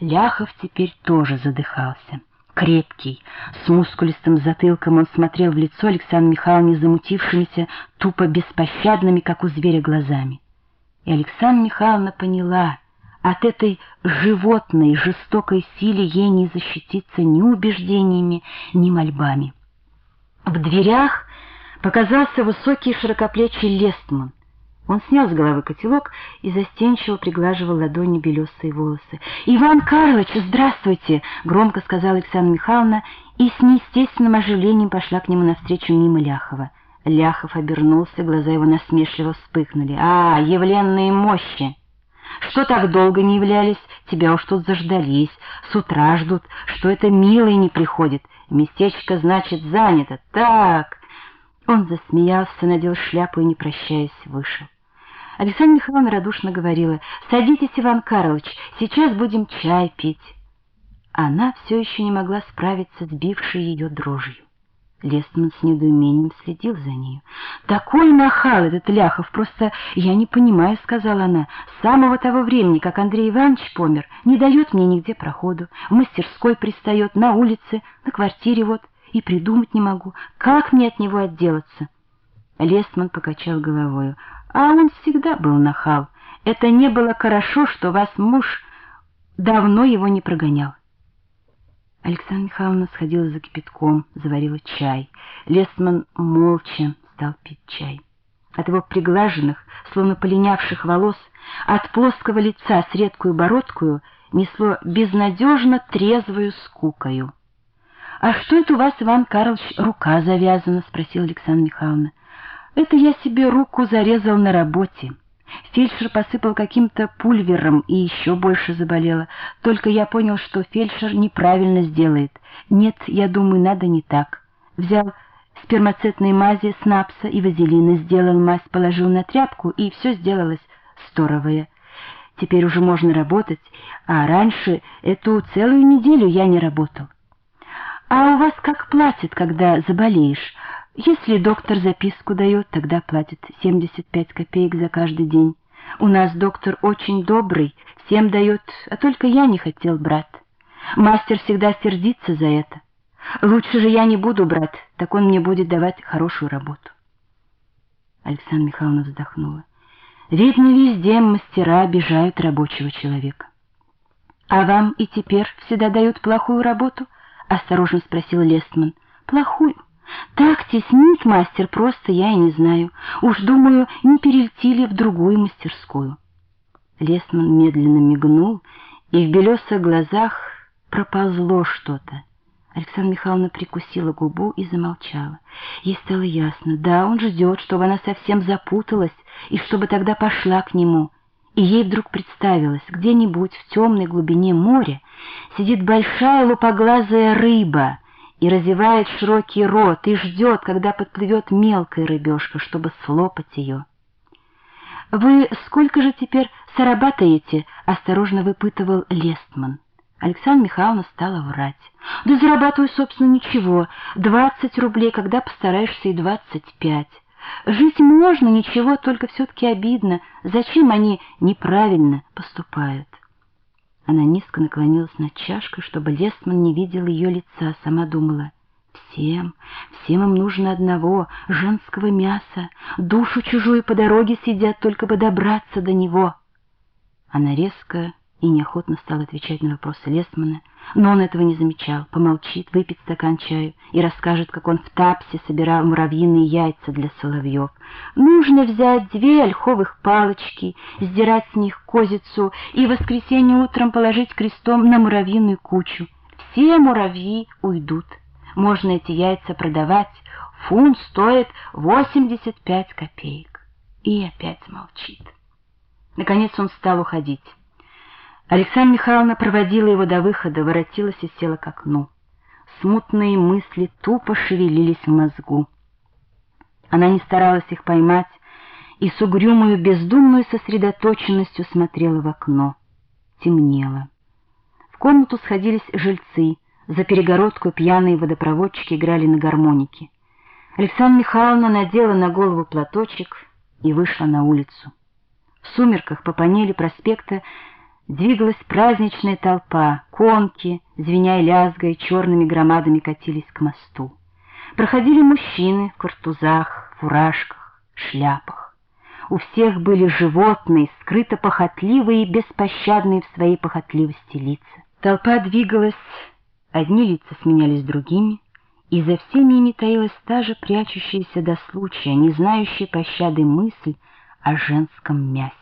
Ляхов теперь тоже задыхался. Крепкий, с мускулистым затылком он смотрел в лицо Александра Михайловне замутившимися, тупо беспощадными, как у зверя, глазами. И Александра Михайловна поняла, от этой животной, жестокой силы ей не защититься ни убеждениями, ни мольбами. В дверях показался высокий широкоплечий Лестман. Он снял с головы котелок и застенчиво приглаживал ладони белесые волосы. «Иван Карлович, здравствуйте!» — громко сказала Александра Михайловна и с неестественным оживлением пошла к нему навстречу мимо Ляхова. Ляхов обернулся, глаза его насмешливо вспыхнули. «А, явленные мощи! Что так долго не являлись? Тебя уж тут заждались, с утра ждут, что это милый не приходит. Местечко, значит, занято. Так...» Он засмеялся, надел шляпу и, не прощаясь, вышел. Александра Михайловна радушно говорила, «Садитесь, Иван Карлович, сейчас будем чай пить». Она все еще не могла справиться с бившей ее дрожью. Лестман с недоумением следил за нею. «Такой нахал этот Ляхов, просто я не понимаю», — сказала она. «С самого того времени, как Андрей Иванович помер, не дает мне нигде проходу. В мастерской пристает, на улице, на квартире вот, и придумать не могу, как мне от него отделаться». Лестман покачал головою. А он всегда был нахал. Это не было хорошо, что вас муж давно его не прогонял. Александра Михайловна сходила за кипятком, заварила чай. Лесман молча стал пить чай. От его приглаженных, словно полинявших волос, от плоского лица с редкую бородкую несло безнадежно трезвую скукою. — А что это у вас, Иван Карлович, рука завязана? — спросила Александра Михайловна. Это я себе руку зарезал на работе. Фельдшер посыпал каким-то пульвером и еще больше заболела. Только я понял, что фельдшер неправильно сделает. Нет, я думаю, надо не так. Взял спермацетной мази, снапса и вазелина, сделал мазь, положил на тряпку, и все сделалось сторовое. Теперь уже можно работать, а раньше эту целую неделю я не работал. А у вас как платят, когда заболеешь? Если доктор записку дает, тогда платит 75 копеек за каждый день. У нас доктор очень добрый, всем дает, а только я не хотел брать. Мастер всегда сердится за это. Лучше же я не буду брать, так он мне будет давать хорошую работу. Александра Михайловна вздохнула. Видно, везде мастера обижают рабочего человека. — А вам и теперь всегда дают плохую работу? — осторожно спросил Лестман. — Плохую. Так теснить мастер просто я и не знаю. Уж думаю, не перейти ли в другую мастерскую. Лесман медленно мигнул, и в белесых глазах проползло что-то. Александра Михайловна прикусила губу и замолчала. Ей стало ясно, да, он ждет, чтобы она совсем запуталась, и чтобы тогда пошла к нему. И ей вдруг представилось, где-нибудь в темной глубине моря сидит большая лупоглазая рыба — и разевает широкий рот, и ждет, когда подплывет мелкая рыбешка, чтобы слопать ее. «Вы сколько же теперь зарабатываете?» — осторожно выпытывал Лестман. Александра Михайловна стала врать. «Да зарабатываю, собственно, ничего. Двадцать рублей, когда постараешься, и двадцать пять. Жить можно, ничего, только все-таки обидно. Зачем они неправильно поступают?» Она низко наклонилась над чашкой, чтобы Лестман не видел ее лица, сама думала. Всем, всем им нужно одного, женского мяса, душу чужую по дороге сидят, только бы добраться до него. Она резко и неохотно стал отвечать на вопросы Лесмана, но он этого не замечал, помолчит, выпьет стакан чаю и расскажет, как он в тапсе собирал муравьиные яйца для соловьев. Нужно взять две ольховых палочки, сдирать с них козицу и в воскресенье утром положить крестом на муравьиную кучу. Все муравьи уйдут. Можно эти яйца продавать. Фунт стоит 85 копеек. И опять молчит. Наконец он стал уходить. Александра Михайловна проводила его до выхода, воротилась и села к окну. Смутные мысли тупо шевелились в мозгу. Она не старалась их поймать и с угрюмою бездумной сосредоточенностью смотрела в окно. Темнело. В комнату сходились жильцы, за перегородку пьяные водопроводчики играли на гармонике. Александра Михайловна надела на голову платочек и вышла на улицу. В сумерках по панели проспекта Двигалась праздничная толпа, конки, звеня и лязгая, черными громадами катились к мосту. Проходили мужчины в картузах, фуражках, шляпах. У всех были животные, скрыто похотливые и беспощадные в своей похотливости лица. Толпа двигалась, одни лица сменялись другими, и за всеми ими таилась та же прячущаяся до случая, не знающая пощады мысль о женском мясе.